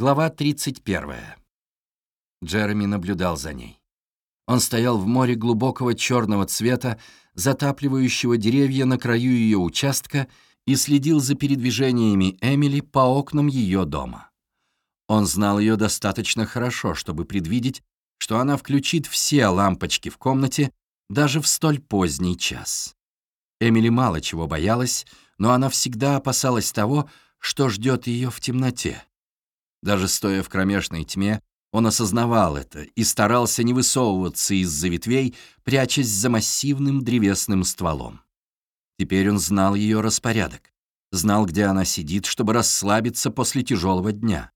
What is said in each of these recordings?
Глава 31. Джереми наблюдал за ней. Он стоял в море глубокого черного цвета, затапливающего деревья на краю ее участка, и следил за передвижениями Эмили по окнам ее дома. Он знал ее достаточно хорошо, чтобы предвидеть, что она включит все лампочки в комнате даже в столь поздний час. Эмили мало чего боялась, но она всегда опасалась того, что ждет ее в темноте. Даже стоя в кромешной тьме, он осознавал это и старался не высовываться из-за ветвей, прячась за массивным древесным стволом. Теперь он знал ее распорядок, знал, где она сидит, чтобы расслабиться после тяжелого дня.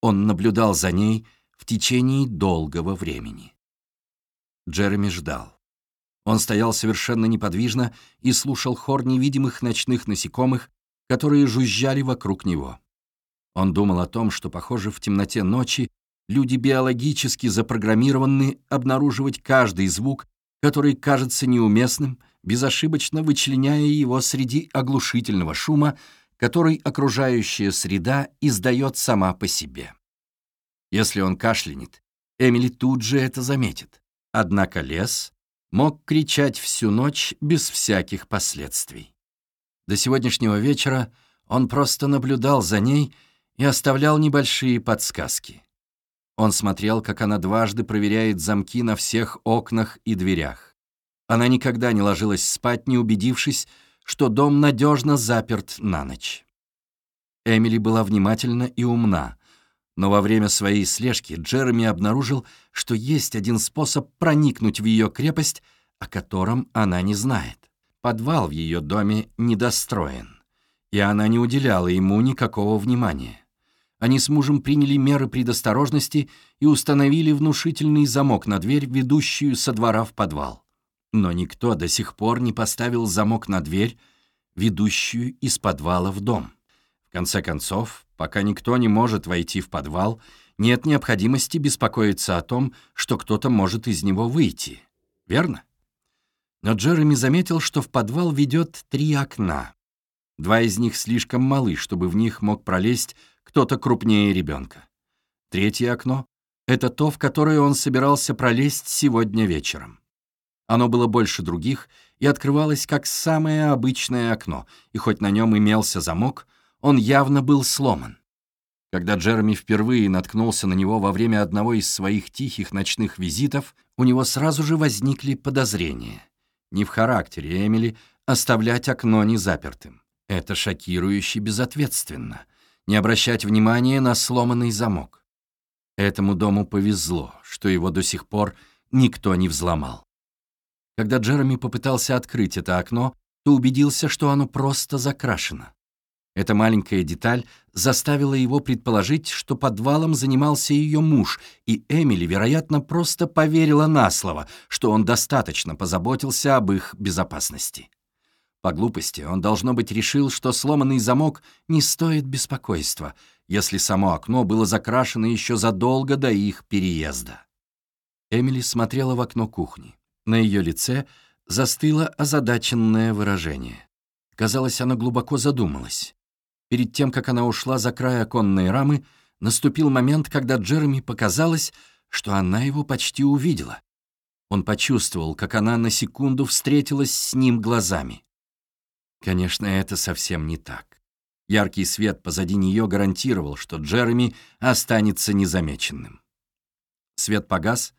Он наблюдал за ней в течение долгого времени. Джереми ждал. Он стоял совершенно неподвижно и слушал хор невидимых ночных насекомых, которые жужжали вокруг него. Он думал о том, что, похоже, в темноте ночи люди биологически запрограммированы обнаруживать каждый звук, который кажется неуместным, безошибочно вычленяя его среди оглушительного шума, который окружающая среда издает сама по себе. Если он кашлянет, Эмили тут же это заметит. Однако лес мог кричать всю ночь без всяких последствий. До сегодняшнего вечера он просто наблюдал за ней — и оставлял небольшие подсказки. Он смотрел, как она дважды проверяет замки на всех окнах и дверях. Она никогда не ложилась спать, не убедившись, что дом надежно заперт на ночь. Эмили была внимательна и умна, но во время своей слежки Джереми обнаружил, что есть один способ проникнуть в ее крепость, о котором она не знает. Подвал в ее доме недостроен, и она не уделяла ему никакого внимания они с мужем приняли меры предосторожности и установили внушительный замок на дверь, ведущую со двора в подвал. Но никто до сих пор не поставил замок на дверь, ведущую из подвала в дом. В конце концов, пока никто не может войти в подвал, нет необходимости беспокоиться о том, что кто-то может из него выйти. Верно? Но Джереми заметил, что в подвал ведет три окна. Два из них слишком малы, чтобы в них мог пролезть кто-то крупнее ребенка. Третье окно — это то, в которое он собирался пролезть сегодня вечером. Оно было больше других и открывалось как самое обычное окно, и хоть на нем имелся замок, он явно был сломан. Когда Джереми впервые наткнулся на него во время одного из своих тихих ночных визитов, у него сразу же возникли подозрения. Не в характере Эмили оставлять окно незапертым. Это шокирующе безответственно — не обращать внимания на сломанный замок. Этому дому повезло, что его до сих пор никто не взломал. Когда Джереми попытался открыть это окно, то убедился, что оно просто закрашено. Эта маленькая деталь заставила его предположить, что подвалом занимался ее муж, и Эмили, вероятно, просто поверила на слово, что он достаточно позаботился об их безопасности. По глупости он, должно быть, решил, что сломанный замок не стоит беспокойства, если само окно было закрашено еще задолго до их переезда. Эмили смотрела в окно кухни. На ее лице застыло озадаченное выражение. Казалось, она глубоко задумалась. Перед тем, как она ушла за край оконной рамы, наступил момент, когда Джереми показалось, что она его почти увидела. Он почувствовал, как она на секунду встретилась с ним глазами. Конечно, это совсем не так. Яркий свет позади нее гарантировал, что Джереми останется незамеченным. Свет погас,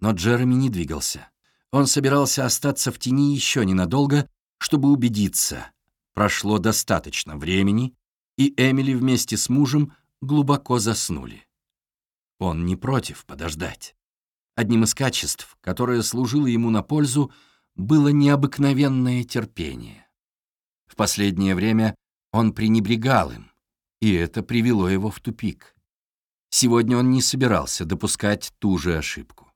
но Джереми не двигался. Он собирался остаться в тени еще ненадолго, чтобы убедиться. Прошло достаточно времени, и Эмили вместе с мужем глубоко заснули. Он не против подождать. Одним из качеств, которое служило ему на пользу, было необыкновенное терпение. В последнее время он пренебрегал им, и это привело его в тупик. Сегодня он не собирался допускать ту же ошибку.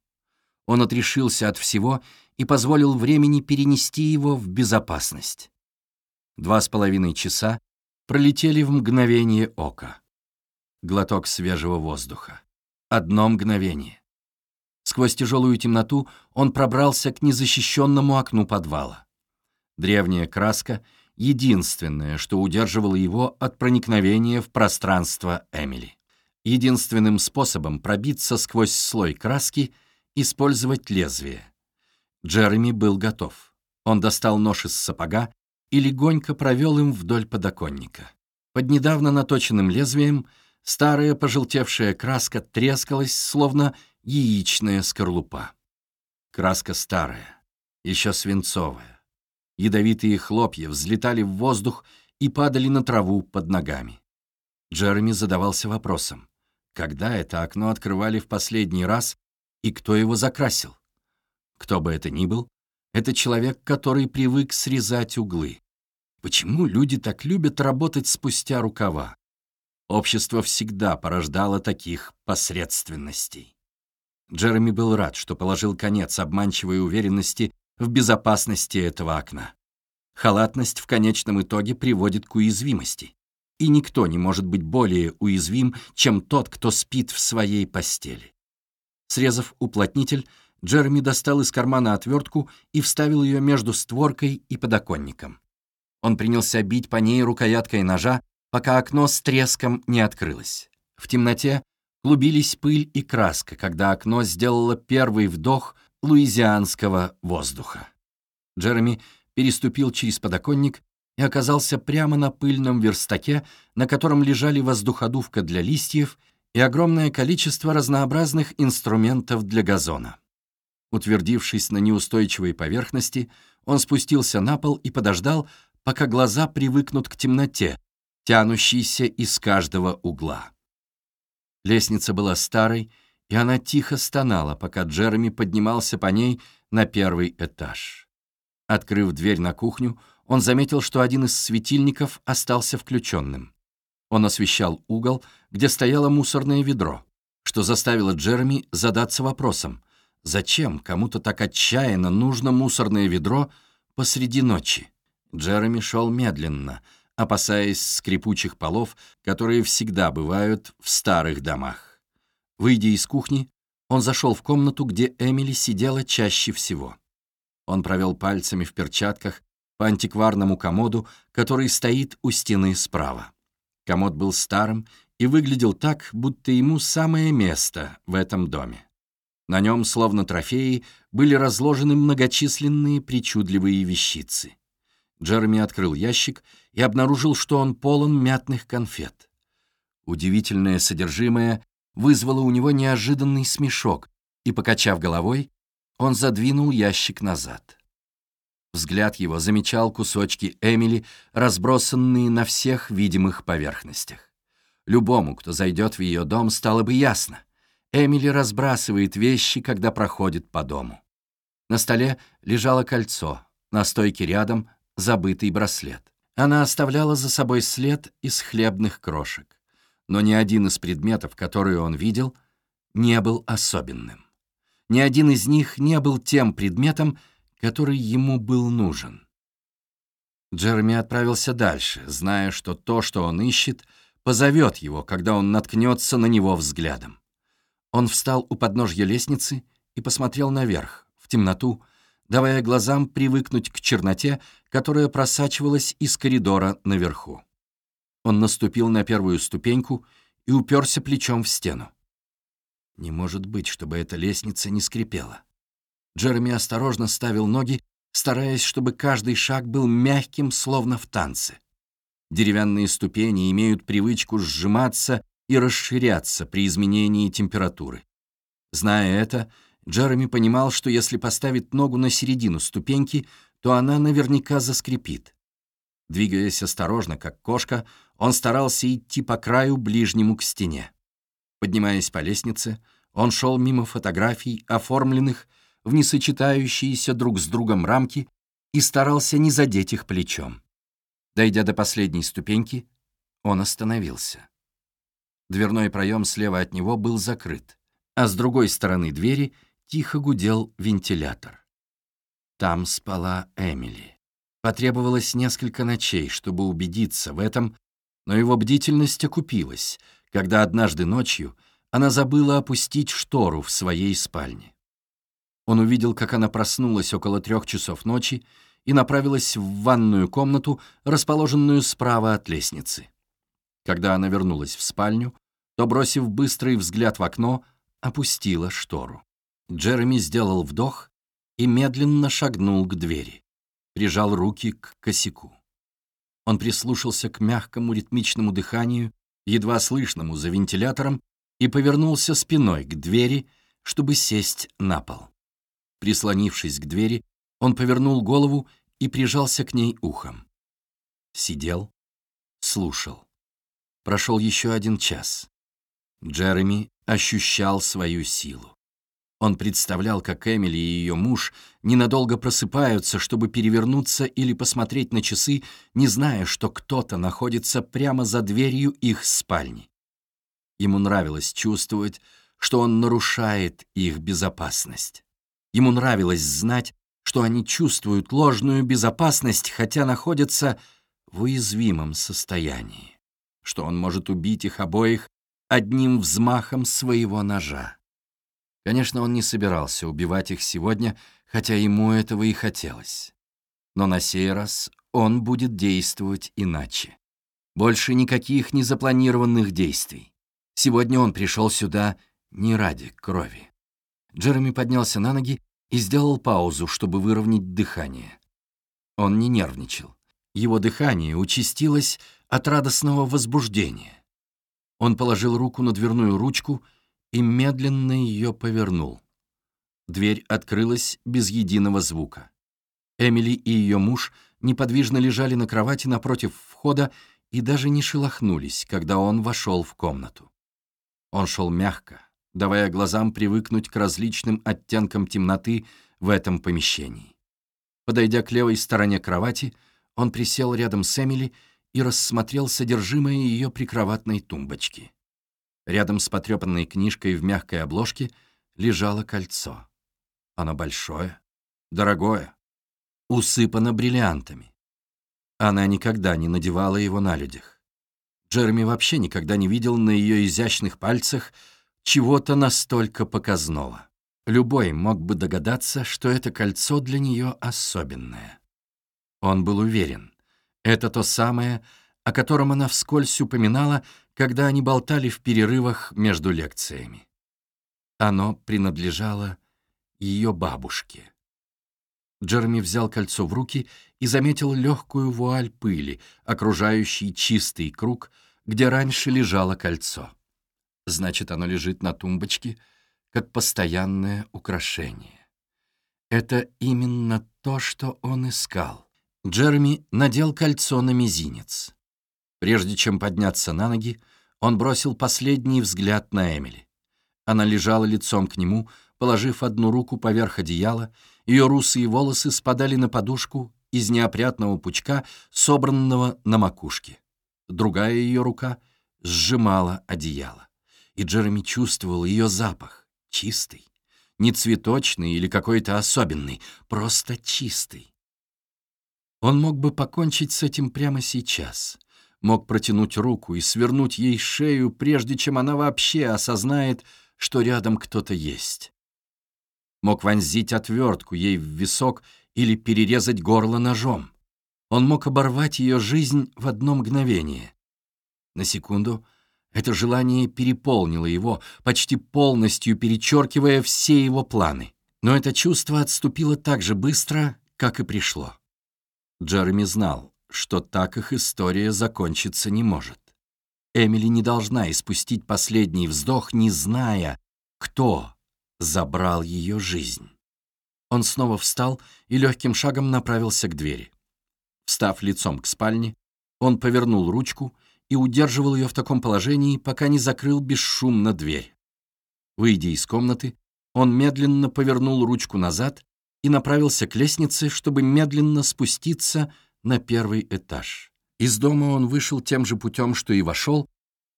Он отрешился от всего и позволил времени перенести его в безопасность. Два с половиной часа пролетели в мгновение ока. Глоток свежего воздуха. Одно мгновение. Сквозь тяжелую темноту он пробрался к незащищенному окну подвала. Древняя краска — единственное, что удерживало его от проникновения в пространство Эмили. Единственным способом пробиться сквозь слой краски — использовать лезвие. Джереми был готов. Он достал нож из сапога и легонько провел им вдоль подоконника. Под недавно наточенным лезвием старая пожелтевшая краска трескалась, словно яичная скорлупа. Краска старая, еще свинцовая. Ядовитые хлопья взлетали в воздух и падали на траву под ногами. Джереми задавался вопросом, когда это окно открывали в последний раз и кто его закрасил? Кто бы это ни был, это человек, который привык срезать углы. Почему люди так любят работать спустя рукава? Общество всегда порождало таких посредственностей. Джереми был рад, что положил конец обманчивой уверенности в безопасности этого окна. Халатность в конечном итоге приводит к уязвимости и никто не может быть более уязвим, чем тот, кто спит в своей постели. Срезав уплотнитель, Джереми достал из кармана отвертку и вставил ее между створкой и подоконником. Он принялся бить по ней рукояткой ножа, пока окно с треском не открылось. В темноте клубились пыль и краска, когда окно сделало первый вдох луизианского воздуха. Джереми переступил через подоконник и оказался прямо на пыльном верстаке, на котором лежали воздуходувка для листьев и огромное количество разнообразных инструментов для газона. Утвердившись на неустойчивой поверхности, он спустился на пол и подождал, пока глаза привыкнут к темноте, тянущейся из каждого угла. Лестница была старой, и она тихо стонала, пока Джереми поднимался по ней на первый этаж. Открыв дверь на кухню, он заметил, что один из светильников остался включенным. Он освещал угол, где стояло мусорное ведро, что заставило Джереми задаться вопросом, зачем кому-то так отчаянно нужно мусорное ведро посреди ночи. Джереми шел медленно, опасаясь скрипучих полов, которые всегда бывают в старых домах. Выйдя из кухни, он зашел в комнату, где Эмили сидела чаще всего. Он провел пальцами в перчатках по антикварному комоду, который стоит у стены справа. Комод был старым и выглядел так, будто ему самое место в этом доме. На нем, словно трофеи, были разложены многочисленные причудливые вещицы. Джереми открыл ящик и обнаружил, что он полон мятных конфет. Удивительное содержимое вызвало у него неожиданный смешок, и, покачав головой, он задвинул ящик назад. Взгляд его замечал кусочки Эмили, разбросанные на всех видимых поверхностях. Любому, кто зайдет в ее дом, стало бы ясно. Эмили разбрасывает вещи, когда проходит по дому. На столе лежало кольцо, на стойке рядом — забытый браслет. Она оставляла за собой след из хлебных крошек. Но ни один из предметов, которые он видел, не был особенным. Ни один из них не был тем предметом, который ему был нужен. Джереми отправился дальше, зная, что то, что он ищет, позовет его, когда он наткнется на него взглядом. Он встал у подножья лестницы и посмотрел наверх, в темноту, давая глазам привыкнуть к черноте, которая просачивалась из коридора наверху. Он наступил на первую ступеньку и уперся плечом в стену. Не может быть, чтобы эта лестница не скрипела. Джереми осторожно ставил ноги, стараясь, чтобы каждый шаг был мягким, словно в танце. Деревянные ступени имеют привычку сжиматься и расширяться при изменении температуры. Зная это, Джереми понимал, что если поставить ногу на середину ступеньки, то она наверняка заскрипит. Двигаясь осторожно, как кошка, он старался идти по краю, ближнему к стене. Поднимаясь по лестнице, он шел мимо фотографий, оформленных в несочетающиеся друг с другом рамки и старался не задеть их плечом. Дойдя до последней ступеньки, он остановился. Дверной проем слева от него был закрыт, а с другой стороны двери тихо гудел вентилятор. Там спала Эмили. Потребовалось несколько ночей, чтобы убедиться в этом, но его бдительность окупилась, когда однажды ночью она забыла опустить штору в своей спальне. Он увидел, как она проснулась около трех часов ночи и направилась в ванную комнату, расположенную справа от лестницы. Когда она вернулась в спальню, то, бросив быстрый взгляд в окно, опустила штору. Джереми сделал вдох и медленно шагнул к двери, прижал руки к косяку. Он прислушался к мягкому ритмичному дыханию, едва слышному за вентилятором, и повернулся спиной к двери, чтобы сесть на пол. Прислонившись к двери, он повернул голову и прижался к ней ухом. Сидел, слушал. Прошел еще один час. Джереми ощущал свою силу. Он представлял, как Эмили и ее муж ненадолго просыпаются, чтобы перевернуться или посмотреть на часы, не зная, что кто-то находится прямо за дверью их спальни. Ему нравилось чувствовать, что он нарушает их безопасность. Ему нравилось знать, что они чувствуют ложную безопасность, хотя находятся в уязвимом состоянии, что он может убить их обоих одним взмахом своего ножа. Конечно, он не собирался убивать их сегодня, хотя ему этого и хотелось. Но на сей раз он будет действовать иначе. Больше никаких незапланированных действий. Сегодня он пришел сюда не ради крови. Джереми поднялся на ноги и сделал паузу, чтобы выровнять дыхание. Он не нервничал. Его дыхание участилось от радостного возбуждения. Он положил руку на дверную ручку и медленно ее повернул. Дверь открылась без единого звука. Эмили и ее муж неподвижно лежали на кровати напротив входа и даже не шелохнулись, когда он вошел в комнату. Он шел мягко, давая глазам привыкнуть к различным оттенкам темноты в этом помещении. Подойдя к левой стороне кровати, он присел рядом с Эмили и рассмотрел содержимое ее прикроватной тумбочки. Рядом с потрепанной книжкой в мягкой обложке лежало кольцо. Оно большое, дорогое, усыпано бриллиантами. Она никогда не надевала его на людях. Джереми вообще никогда не видел на ее изящных пальцах чего-то настолько показного. Любой мог бы догадаться, что это кольцо для нее особенное. Он был уверен, это то самое, о котором она вскользь упоминала, когда они болтали в перерывах между лекциями. Оно принадлежало ее бабушке. Джереми взял кольцо в руки и заметил легкую вуаль пыли, окружающий чистый круг, где раньше лежало кольцо. Значит, оно лежит на тумбочке, как постоянное украшение. Это именно то, что он искал. Джереми надел кольцо на мизинец. Прежде чем подняться на ноги, он бросил последний взгляд на Эмили. Она лежала лицом к нему, положив одну руку поверх одеяла, ее русые волосы спадали на подушку из неопрятного пучка, собранного на макушке. Другая ее рука сжимала одеяло. И Джереми чувствовал ее запах, чистый, не цветочный или какой-то особенный, просто чистый. Он мог бы покончить с этим прямо сейчас — мог протянуть руку и свернуть ей шею, прежде чем она вообще осознает, что рядом кто-то есть. Мог вонзить отвертку ей в висок или перерезать горло ножом. Он мог оборвать ее жизнь в одно мгновение. На секунду это желание переполнило его, почти полностью перечеркивая все его планы. Но это чувство отступило так же быстро, как и пришло. Джереми знал, что так их история закончиться не может. Эмили не должна испустить последний вздох, не зная, кто забрал ее жизнь. Он снова встал и легким шагом направился к двери. Встав лицом к спальне, он повернул ручку и удерживал ее в таком положении, пока не закрыл бесшумно дверь. Выйдя из комнаты, он медленно повернул ручку назад и направился к лестнице, чтобы медленно спуститься на первый этаж. Из дома он вышел тем же путем, что и вошел,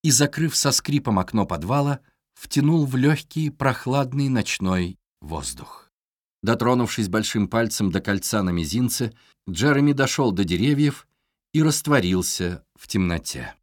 и, закрыв со скрипом окно подвала, втянул в легкий прохладный ночной воздух. Дотронувшись большим пальцем до кольца на мизинце, Джереми дошел до деревьев и растворился в темноте.